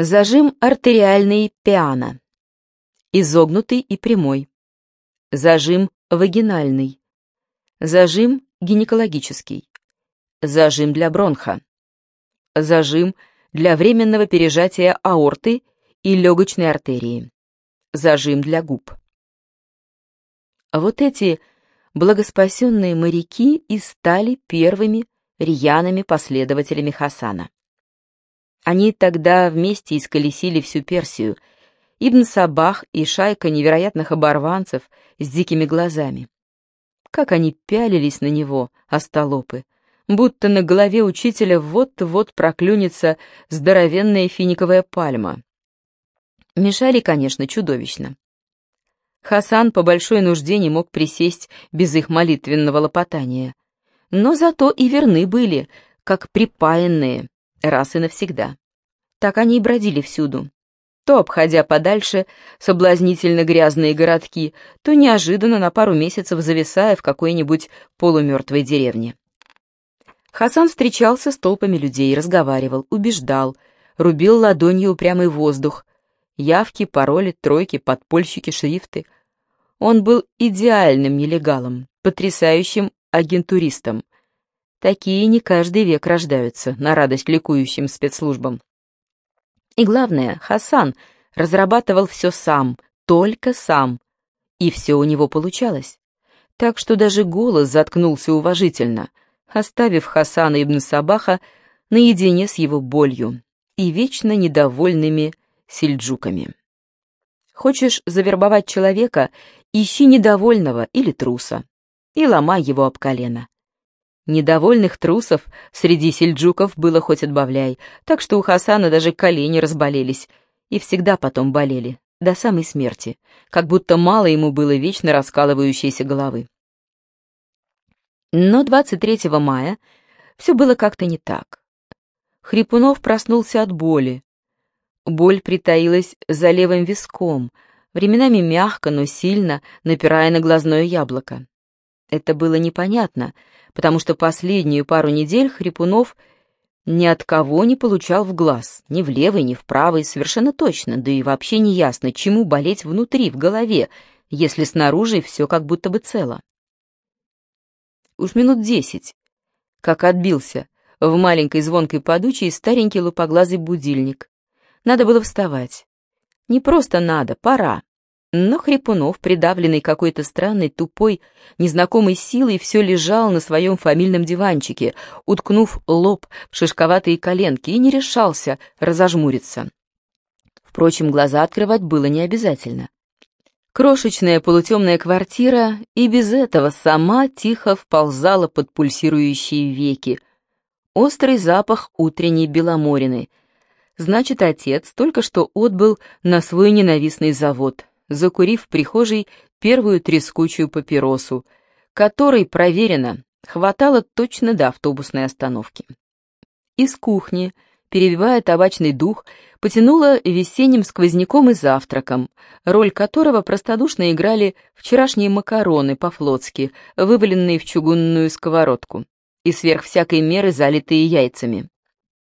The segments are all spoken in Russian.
Зажим артериальный пиано. Изогнутый и прямой. Зажим вагинальный. Зажим гинекологический. Зажим для бронха. Зажим для временного пережатия аорты и легочной артерии. Зажим для губ. Вот эти благоспасенные моряки и стали первыми рьяными последователями Хасана. Они тогда вместе исколесили всю Персию, Ибн Сабах и шайка невероятных оборванцев с дикими глазами. Как они пялились на него, остолопы, будто на голове учителя вот-вот проклюнется здоровенная финиковая пальма. Мешали, конечно, чудовищно. Хасан по большой нужде не мог присесть без их молитвенного лопотания. Но зато и верны были, как припаянные, раз и навсегда. Так они и бродили всюду. То обходя подальше соблазнительно грязные городки, то неожиданно на пару месяцев зависая в какой-нибудь полумертвой деревне. Хасан встречался с толпами людей, разговаривал, убеждал, рубил ладонью упрямый воздух, явки, пароли, тройки, подпольщики, шрифты. Он был идеальным нелегалом, потрясающим агентуристом. Такие не каждый век рождаются, на радость ликующим спецслужбам. И главное, Хасан разрабатывал все сам, только сам. И все у него получалось. Так что даже голос заткнулся уважительно, оставив Хасана ибн Сабаха наедине с его болью и вечно недовольными сельджуками. Хочешь завербовать человека, ищи недовольного или труса и ломай его об колено. Недовольных трусов среди сельджуков было хоть отбавляй, так что у Хасана даже колени разболелись, и всегда потом болели, до самой смерти, как будто мало ему было вечно раскалывающейся головы. Но 23 мая все было как-то не так. Хрипунов проснулся от боли. Боль притаилась за левым виском, временами мягко, но сильно, напирая на глазное яблоко. Это было непонятно, потому что последнюю пару недель Хрипунов ни от кого не получал в глаз, ни в левый, ни в правый, совершенно точно, да и вообще не ясно, чему болеть внутри, в голове, если снаружи все как будто бы цело. Уж минут десять, как отбился в маленькой звонкой подучей старенький лупоглазый будильник. Надо было вставать. Не просто надо, пора. Но Хрипунов, придавленный какой-то странной, тупой, незнакомой силой, все лежал на своем фамильном диванчике, уткнув лоб в шишковатые коленки, и не решался разожмуриться. Впрочем, глаза открывать было не обязательно. Крошечная полутемная квартира и без этого сама тихо вползала под пульсирующие веки. Острый запах утренней беломорины. Значит, отец только что отбыл на свой ненавистный завод, закурив в прихожей первую трескучую папиросу, которой, проверено, хватало точно до автобусной остановки. Из кухни, перебивая табачный дух, потянуло весенним сквозняком и завтраком, роль которого простодушно играли вчерашние макароны по-флотски, вываленные в чугунную сковородку, и сверх всякой меры залитые яйцами.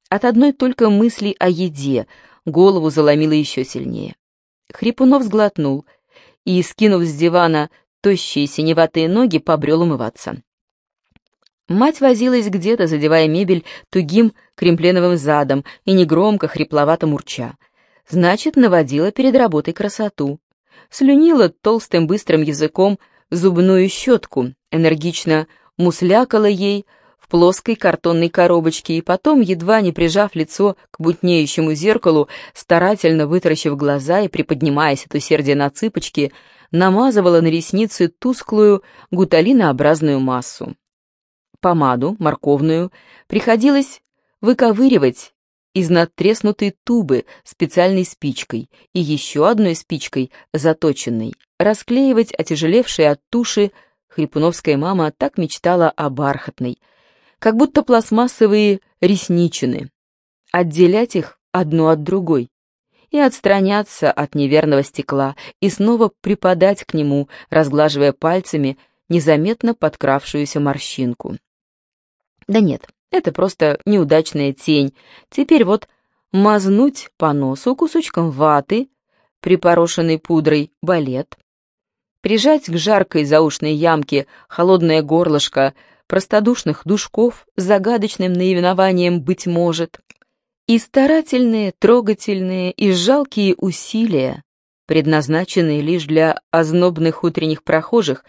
От одной только мысли о еде голову заломило еще сильнее. Хрипунов сглотнул и, скинув с дивана тощие синеватые ноги, побрел умываться. Мать возилась где-то, задевая мебель тугим кремпленовым задом и негромко, хрипловато мурча. Значит, наводила перед работой красоту. Слюнила толстым быстрым языком зубную щетку, энергично муслякала ей, плоской картонной коробочке и потом, едва не прижав лицо к бутнеющему зеркалу, старательно вытаращив глаза и приподнимаясь от усердия на цыпочки, намазывала на ресницы тусклую гуталинообразную массу. Помаду, морковную, приходилось выковыривать из надтреснутой тубы специальной спичкой и еще одной спичкой, заточенной, расклеивать отяжелевшие от туши Хрипуновская мама так мечтала о бархатной, как будто пластмассовые ресничины, отделять их одну от другой и отстраняться от неверного стекла и снова припадать к нему, разглаживая пальцами незаметно подкравшуюся морщинку. Да нет, это просто неудачная тень. Теперь вот мазнуть по носу кусочком ваты, припорошенной пудрой балет, прижать к жаркой заушной ямке холодное горлышко простодушных душков с загадочным наименованием «быть может», и старательные, трогательные и жалкие усилия, предназначенные лишь для ознобных утренних прохожих,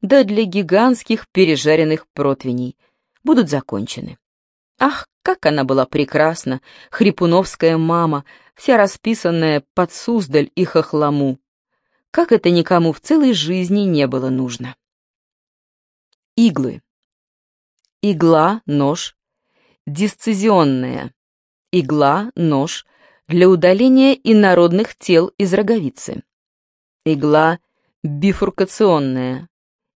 да для гигантских пережаренных противней, будут закончены. Ах, как она была прекрасна, хрипуновская мама, вся расписанная под Суздаль и хохлому. Как это никому в целой жизни не было нужно. Иглы. Игла, нож. Дисцизионная. Игла, нож для удаления инородных тел из роговицы. Игла бифуркационная.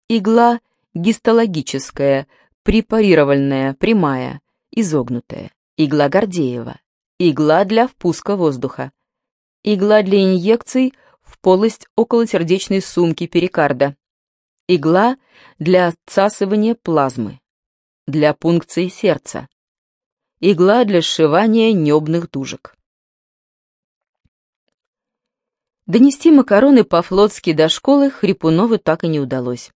Игла гистологическая, препарировальная, прямая, изогнутая. Игла Гордеева. Игла для впуска воздуха. Игла для инъекций в полость околосердечной сумки перикарда. Игла для отсасывания плазмы. Для пункции сердца. Игла для сшивания небных дужек. Донести макароны по-флотски до школы Хрипунову так и не удалось.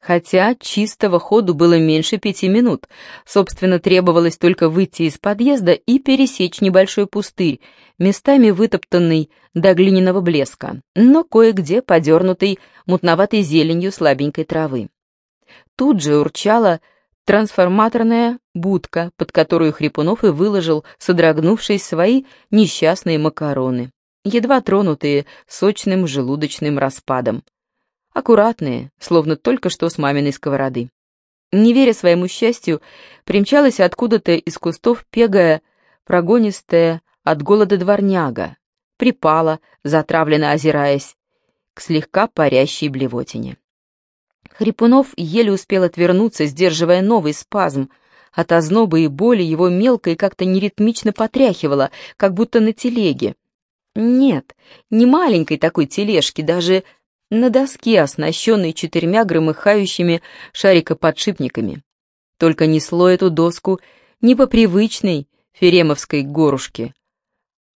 Хотя чистого ходу было меньше пяти минут, собственно, требовалось только выйти из подъезда и пересечь небольшой пустырь, местами вытоптанный до глиняного блеска, но кое-где подернутый мутноватой зеленью слабенькой травы. Тут же урчала трансформаторная будка, под которую Хрипунов и выложил, содрогнувшись, свои несчастные макароны едва тронутые сочным желудочным распадом. Аккуратные, словно только что с маминой сковороды. Не веря своему счастью, примчалась откуда-то из кустов пегая, прогонистая от голода дворняга, припала, затравленно озираясь, к слегка парящей блевотине. Хрипунов еле успел отвернуться, сдерживая новый спазм. От озноба и боли его мелко и как-то неритмично потряхивало, как будто на телеге. Нет, не маленькой такой тележки, даже на доске, оснащенной четырьмя громыхающими шарикоподшипниками. Только несло эту доску не по привычной феремовской горушке,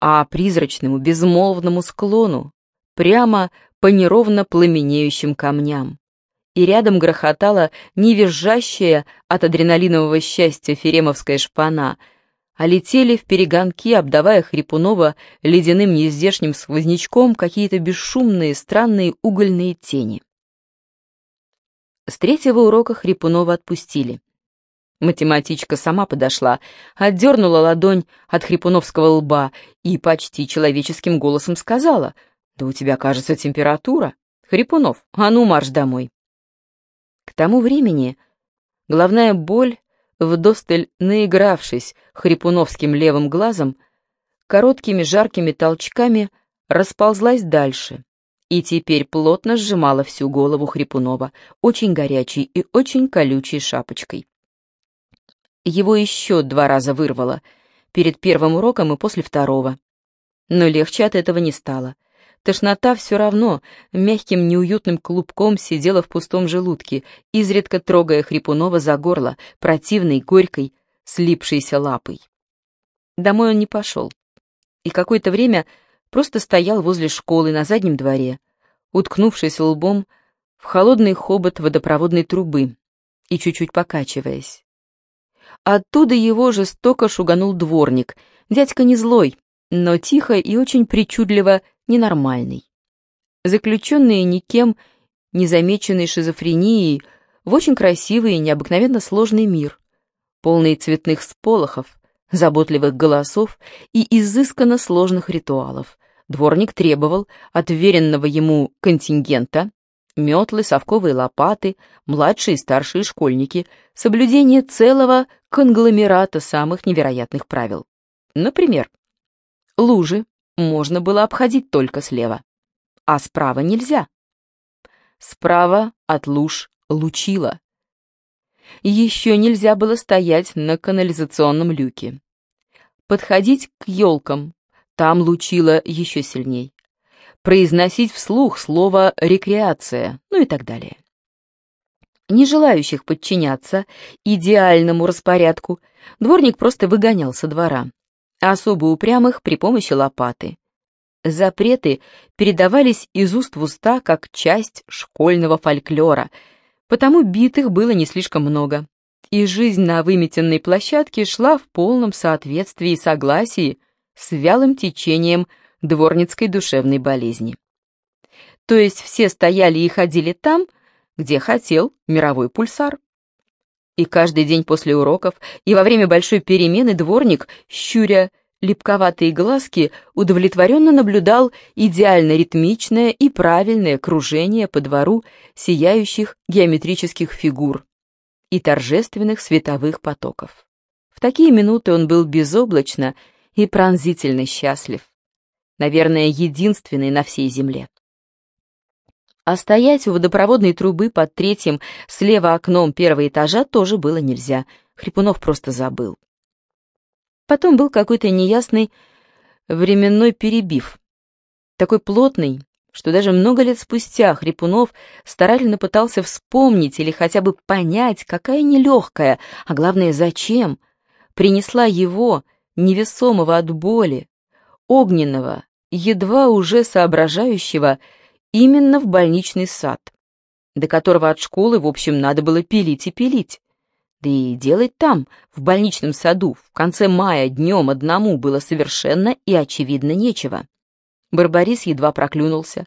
а призрачному безмолвному склону, прямо по неровно пламенеющим камням. И рядом грохотала невизжащая от адреналинового счастья феремовская шпана — а летели в перегонки, обдавая Хрипунова ледяным нездешним сквознячком какие-то бесшумные, странные угольные тени. С третьего урока Хрипунова отпустили. Математичка сама подошла, отдернула ладонь от хрипуновского лба и почти человеческим голосом сказала, «Да у тебя, кажется, температура. Хрипунов, а ну марш домой». Тому времени головная боль вдосталь наигравшись хрипуновским левым глазом, короткими жаркими толчками расползлась дальше и теперь плотно сжимала всю голову Хрипунова, очень горячей и очень колючей шапочкой. Его еще два раза вырвало, перед первым уроком и после второго. Но легче от этого не стало — Тошнота все равно мягким неуютным клубком сидела в пустом желудке, изредка трогая Хрипунова за горло, противной, горькой, слипшейся лапой. Домой он не пошел. И какое-то время просто стоял возле школы на заднем дворе, уткнувшись лбом в холодный хобот водопроводной трубы и чуть-чуть покачиваясь. Оттуда его жестоко шуганул дворник, дядька не злой, но тихо и очень причудливо ненормальный. Заключенные никем не замеченной шизофренией в очень красивый и необыкновенно сложный мир, полный цветных сполохов, заботливых голосов и изысканно сложных ритуалов. Дворник требовал от веренного ему контингента метлы, совковые лопаты, младшие и старшие школьники, соблюдение целого конгломерата самых невероятных правил. Например, лужи можно было обходить только слева, а справа нельзя. Справа от луж лучило. Еще нельзя было стоять на канализационном люке. Подходить к елкам, там лучило еще сильней. Произносить вслух слово «рекреация», ну и так далее. Не желающих подчиняться идеальному распорядку, дворник просто выгонял со двора особо упрямых при помощи лопаты. Запреты передавались из уст в уста как часть школьного фольклора, потому битых было не слишком много, и жизнь на выметенной площадке шла в полном соответствии и согласии с вялым течением дворницкой душевной болезни. То есть все стояли и ходили там, где хотел мировой пульсар. И каждый день после уроков и во время большой перемены дворник, щуря липковатые глазки, удовлетворенно наблюдал идеально ритмичное и правильное кружение по двору сияющих геометрических фигур и торжественных световых потоков. В такие минуты он был безоблачно и пронзительно счастлив. Наверное, единственный на всей земле. А стоять у водопроводной трубы под третьим слева окном первого этажа тоже было нельзя. Хрипунов просто забыл. Потом был какой-то неясный временной перебив. Такой плотный, что даже много лет спустя Хрипунов старательно пытался вспомнить или хотя бы понять, какая нелегкая, а главное, зачем, принесла его, невесомого от боли, огненного, едва уже соображающего, именно в больничный сад, до которого от школы, в общем, надо было пилить и пилить. Да и делать там, в больничном саду, в конце мая днем одному было совершенно и очевидно нечего. Барбарис едва проклюнулся.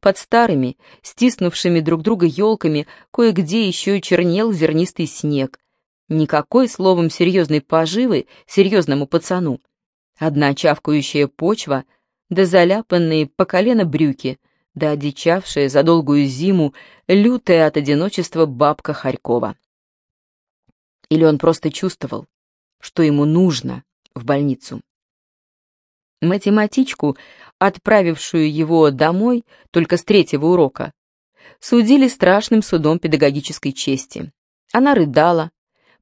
Под старыми, стиснувшими друг друга елками, кое-где еще чернел зернистый снег. Никакой, словом, серьезной поживы серьезному пацану. Одна чавкающая почва, да заляпанные по колено брюки — да одичавшая за долгую зиму, лютая от одиночества бабка Харькова. Или он просто чувствовал, что ему нужно в больницу. Математичку, отправившую его домой только с третьего урока, судили страшным судом педагогической чести. Она рыдала,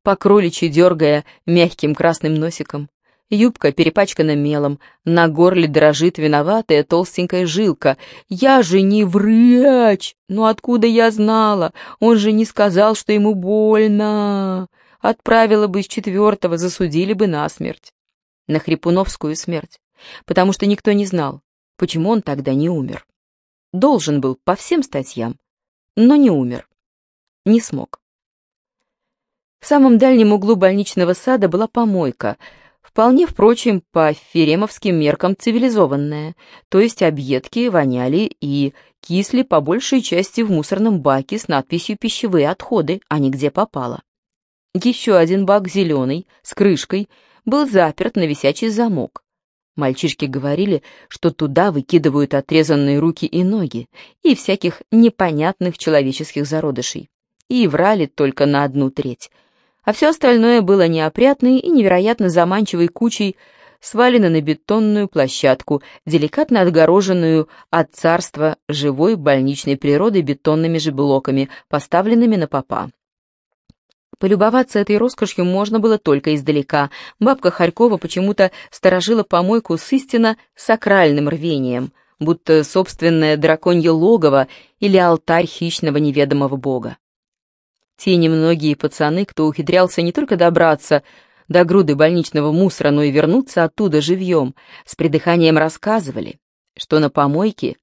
по кроличьи дергая мягким красным носиком, Юбка перепачкана мелом, на горле дрожит виноватая толстенькая жилка. «Я же не врач! Ну откуда я знала? Он же не сказал, что ему больно!» Отправила бы с четвертого, засудили бы на смерть. На хрипуновскую смерть. Потому что никто не знал, почему он тогда не умер. Должен был по всем статьям, но не умер. Не смог. В самом дальнем углу больничного сада была помойка — Вполне, впрочем, по феремовским меркам цивилизованная, то есть объедки воняли и кисли по большей части в мусорном баке с надписью «Пищевые отходы», а не где попало. Еще один бак зеленый, с крышкой, был заперт на висячий замок. Мальчишки говорили, что туда выкидывают отрезанные руки и ноги и всяких непонятных человеческих зародышей. И врали только на одну треть — а все остальное было неопрятной и невероятно заманчивой кучей, свалено на бетонную площадку, деликатно отгороженную от царства живой больничной природы бетонными же блоками, поставленными на попа. Полюбоваться этой роскошью можно было только издалека. Бабка Харькова почему-то сторожила помойку с истинно сакральным рвением, будто собственное драконье логово или алтарь хищного неведомого бога. Те немногие пацаны, кто ухитрялся не только добраться до груды больничного мусора, но и вернуться оттуда живьем, с придыханием рассказывали, что на помойке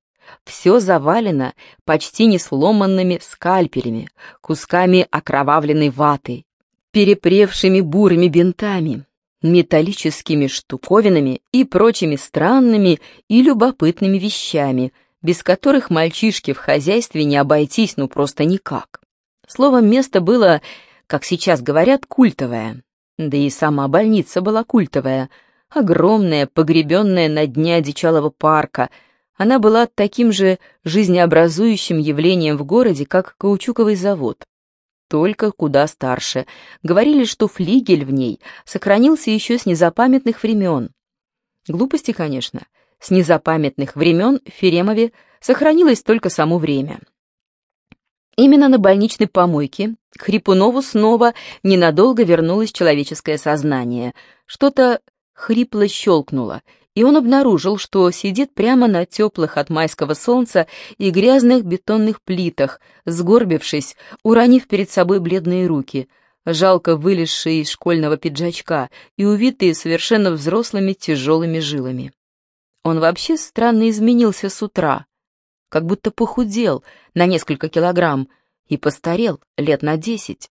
все завалено почти не сломанными скальпелями, кусками окровавленной ваты, перепревшими бурыми бинтами, металлическими штуковинами и прочими странными и любопытными вещами, без которых мальчишки в хозяйстве не обойтись ну просто никак. Словом, место было, как сейчас говорят, культовое. Да и сама больница была культовая, огромная, погребенная на дне одичалого парка. Она была таким же жизнеобразующим явлением в городе, как каучуковый завод. Только куда старше. Говорили, что флигель в ней сохранился еще с незапамятных времен. Глупости, конечно. С незапамятных времен в Феремове сохранилось только само время. Именно на больничной помойке Хрипунову снова ненадолго вернулось человеческое сознание. Что-то хрипло щелкнуло, и он обнаружил, что сидит прямо на теплых от майского солнца и грязных бетонных плитах, сгорбившись, уронив перед собой бледные руки, жалко вылезшие из школьного пиджачка и увитые совершенно взрослыми тяжелыми жилами. Он вообще странно изменился с утра, как будто похудел на несколько килограмм и постарел лет на десять.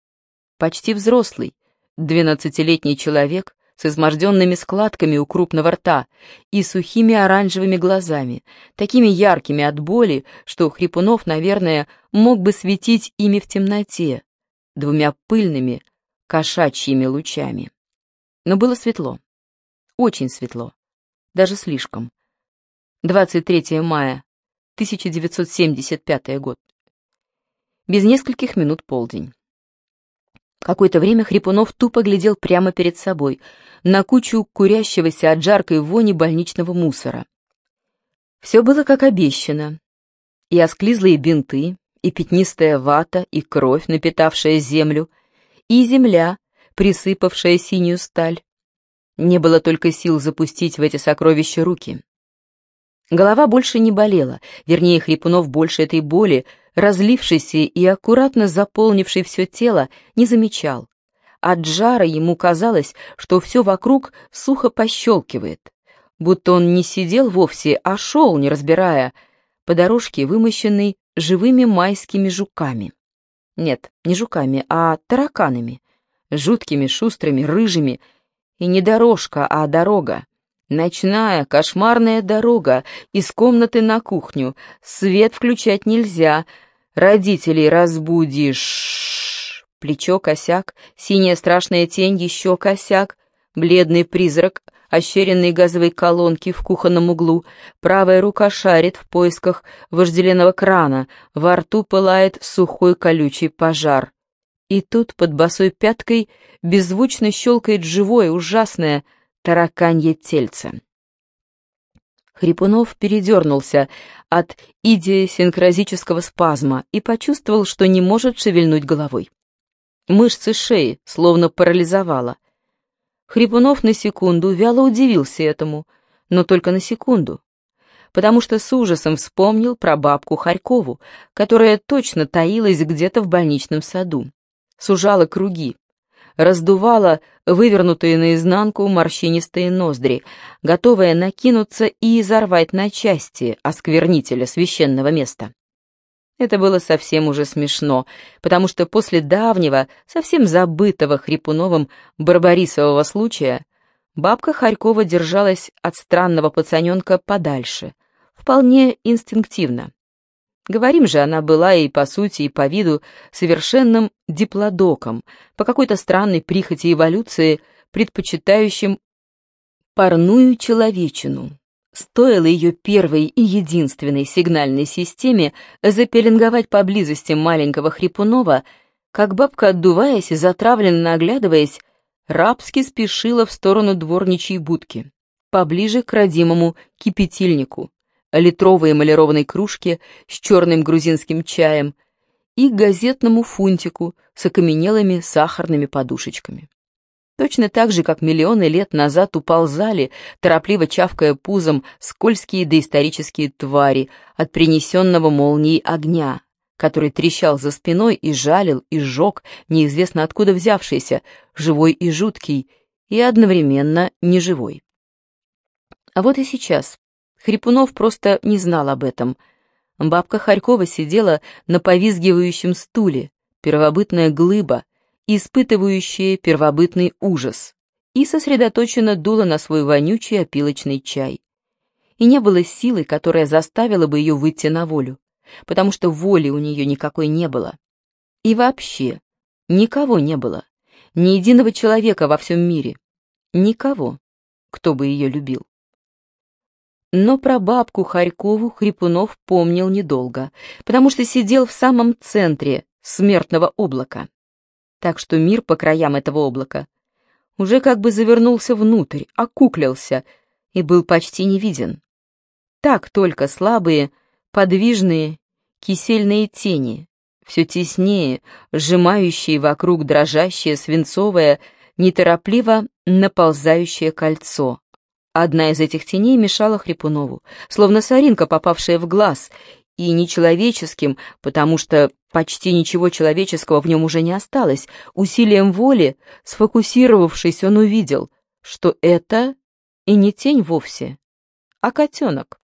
Почти взрослый, двенадцатилетний человек с изможденными складками у крупного рта и сухими оранжевыми глазами, такими яркими от боли, что Хрипунов, наверное, мог бы светить ими в темноте, двумя пыльными кошачьими лучами. Но было светло, очень светло, даже слишком. 23 мая, 1975 год. Без нескольких минут полдень. Какое-то время Хрипунов тупо глядел прямо перед собой, на кучу курящегося от жаркой вони больничного мусора. Все было как обещано. И осклизлые бинты, и пятнистая вата, и кровь, напитавшая землю, и земля, присыпавшая синюю сталь. Не было только сил запустить в эти сокровища руки. Голова больше не болела, вернее, Хрипунов больше этой боли, разлившейся и аккуратно заполнившей все тело, не замечал. От жара ему казалось, что все вокруг сухо пощелкивает, будто он не сидел вовсе, а шел, не разбирая, по дорожке, вымощенной живыми майскими жуками. Нет, не жуками, а тараканами, жуткими, шустрыми, рыжими, и не дорожка, а дорога. Ночная, кошмарная дорога из комнаты на кухню. Свет включать нельзя. Родителей разбудишь. Плечо косяк, синяя страшная тень еще косяк, бледный призрак ощеренной газовой колонки в кухонном углу, правая рука шарит в поисках вожделенного крана, во рту пылает сухой колючий пожар. И тут под босой пяткой беззвучно щелкает живое, ужасное, тараканье тельце. Хрипунов передернулся от идиосинкразического спазма и почувствовал, что не может шевельнуть головой. Мышцы шеи словно парализовало. Хрипунов на секунду вяло удивился этому, но только на секунду, потому что с ужасом вспомнил про бабку Харькову, которая точно таилась где-то в больничном саду. Сужала круги, раздувала вывернутые наизнанку морщинистые ноздри, готовая накинуться и изорвать на части осквернителя священного места. Это было совсем уже смешно, потому что после давнего, совсем забытого Хрипуновым барбарисового случая, бабка Харькова держалась от странного пацаненка подальше, вполне инстинктивно. Говорим же, она была и по сути, и по виду совершенным диплодоком, по какой-то странной прихоти эволюции, предпочитающим парную человечину. Стоило ее первой и единственной сигнальной системе запеленговать поблизости маленького Хрипунова, как бабка, отдуваясь и затравленно оглядываясь, рабски спешила в сторону дворничьей будки, поближе к родимому кипятильнику, литровой эмалированной кружке с черным грузинским чаем и газетному фунтику с окаменелыми сахарными подушечками. Точно так же, как миллионы лет назад уползали, торопливо чавкая пузом, скользкие доисторические твари от принесенного молнией огня, который трещал за спиной и жалил, и сжег, неизвестно откуда взявшийся, живой и жуткий, и одновременно неживой. А вот и сейчас, Хрипунов просто не знал об этом. Бабка Харькова сидела на повизгивающем стуле, первобытная глыба, испытывающая первобытный ужас, и сосредоточенно дула на свой вонючий опилочный чай. И не было силы, которая заставила бы ее выйти на волю, потому что воли у нее никакой не было. И вообще, никого не было, ни единого человека во всем мире, никого, кто бы ее любил. Но про бабку Харькову Хрипунов помнил недолго, потому что сидел в самом центре смертного облака. Так что мир по краям этого облака уже как бы завернулся внутрь, окуклился и был почти не виден. Так только слабые, подвижные, кисельные тени, все теснее, сжимающие вокруг дрожащее свинцовое, неторопливо наползающее кольцо, Одна из этих теней мешала Хрипунову, словно соринка, попавшая в глаз, и нечеловеческим, потому что почти ничего человеческого в нем уже не осталось, усилием воли, сфокусировавшись, он увидел, что это и не тень вовсе, а котенок.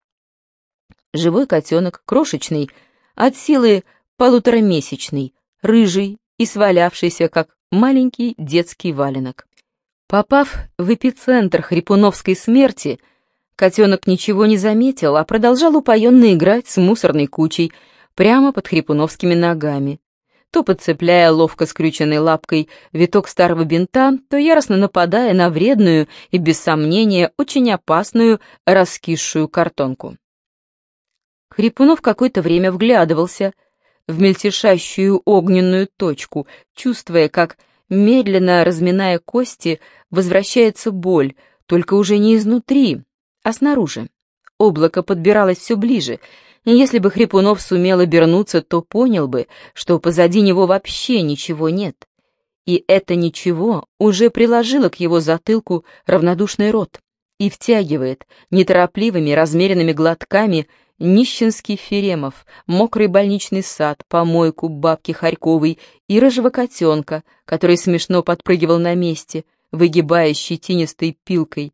Живой котенок, крошечный, от силы полуторамесячный, рыжий и свалявшийся, как маленький детский валенок. Попав в эпицентр хрипуновской смерти, котенок ничего не заметил, а продолжал упоенно играть с мусорной кучей прямо под хрипуновскими ногами, то подцепляя ловко скрюченной лапкой виток старого бинта, то яростно нападая на вредную и, без сомнения, очень опасную раскисшую картонку. Хрипунов какое-то время вглядывался в мельтешащую огненную точку, чувствуя, как медленно разминая кости, возвращается боль, только уже не изнутри, а снаружи. Облако подбиралось все ближе, и если бы Хрипунов сумел обернуться, то понял бы, что позади него вообще ничего нет. И это ничего уже приложило к его затылку равнодушный рот и втягивает неторопливыми размеренными глотками нищенский Феремов, мокрый больничный сад, помойку бабки Харьковой и рыжего котенка, который смешно подпрыгивал на месте, выгибая щетинистой пилкой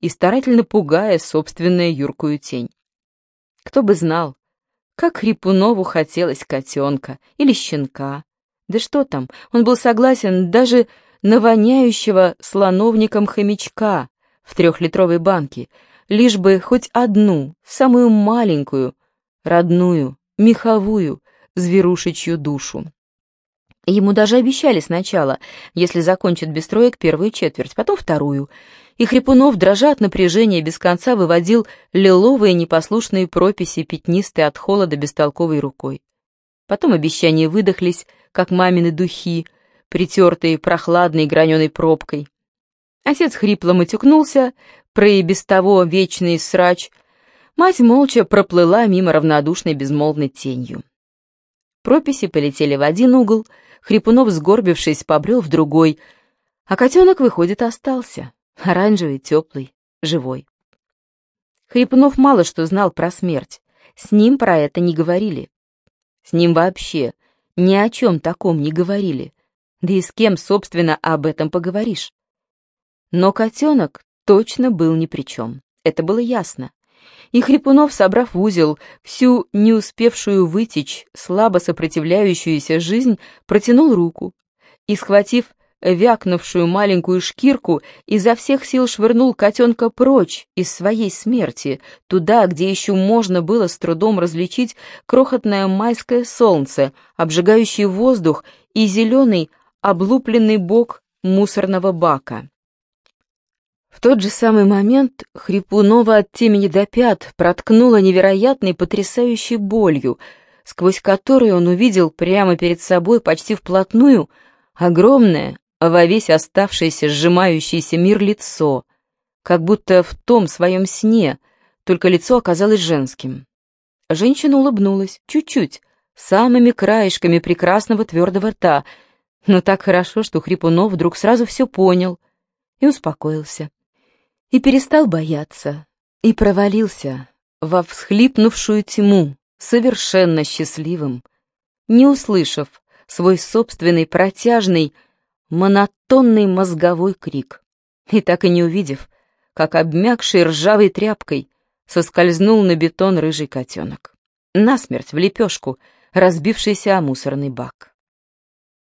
и старательно пугая собственную юркую тень. Кто бы знал, как Хрипунову хотелось котенка или щенка. Да что там, он был согласен даже на воняющего слоновником хомячка в трехлитровой банке, лишь бы хоть одну, самую маленькую, родную, меховую, зверушечью душу. Ему даже обещали сначала, если закончит без троек первую четверть, потом вторую. И Хрипунов, дрожа от напряжения, без конца выводил лиловые непослушные прописи, пятнистые от холода бестолковой рукой. Потом обещания выдохлись, как мамины духи, притертые прохладной граненой пробкой. Отец хрипло матюкнулся, про и без того вечный срач. Мать молча проплыла мимо равнодушной безмолвной тенью. Прописи полетели в один угол, Хрипунов, сгорбившись, побрел в другой, а котенок, выходит, остался, оранжевый, теплый, живой. Хрипунов мало что знал про смерть, с ним про это не говорили. С ним вообще ни о чем таком не говорили, да и с кем, собственно, об этом поговоришь. Но котенок точно был ни при чем, это было ясно. И Хрипунов, собрав в узел всю не успевшую вытечь, слабо сопротивляющуюся жизнь, протянул руку и, схватив вякнувшую маленькую шкирку, изо всех сил швырнул котенка прочь из своей смерти, туда, где еще можно было с трудом различить крохотное майское солнце, обжигающий воздух и зеленый облупленный бок мусорного бака. В тот же самый момент Хрипунова от темени до пят проткнула невероятной потрясающей болью, сквозь которую он увидел прямо перед собой почти вплотную огромное, во весь оставшийся сжимающийся мир лицо, как будто в том своем сне, только лицо оказалось женским. Женщина улыбнулась, чуть-чуть, самыми краешками прекрасного твердого рта, но так хорошо, что Хрипунов вдруг сразу все понял и успокоился и перестал бояться, и провалился во всхлипнувшую тьму, совершенно счастливым, не услышав свой собственный протяжный, монотонный мозговой крик, и так и не увидев, как обмякший ржавой тряпкой соскользнул на бетон рыжий котенок, насмерть в лепешку, разбившийся о мусорный бак.